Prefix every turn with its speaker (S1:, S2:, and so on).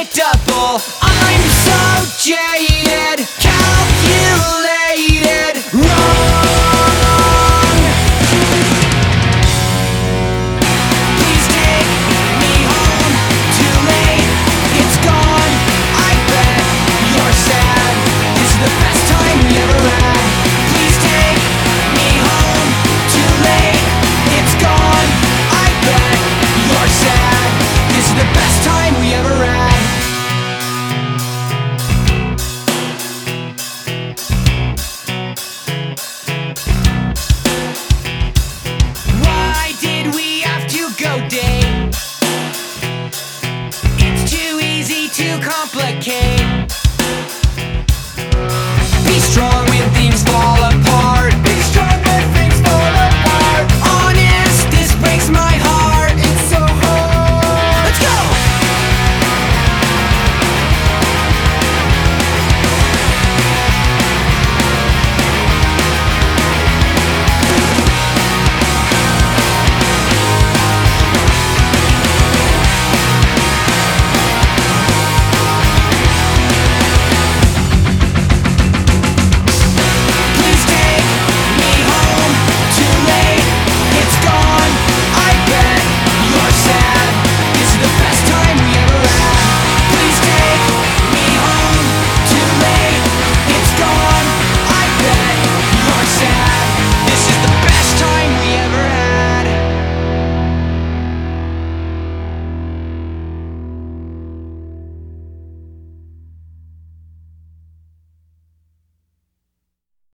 S1: unpredictable. I'm so jaded,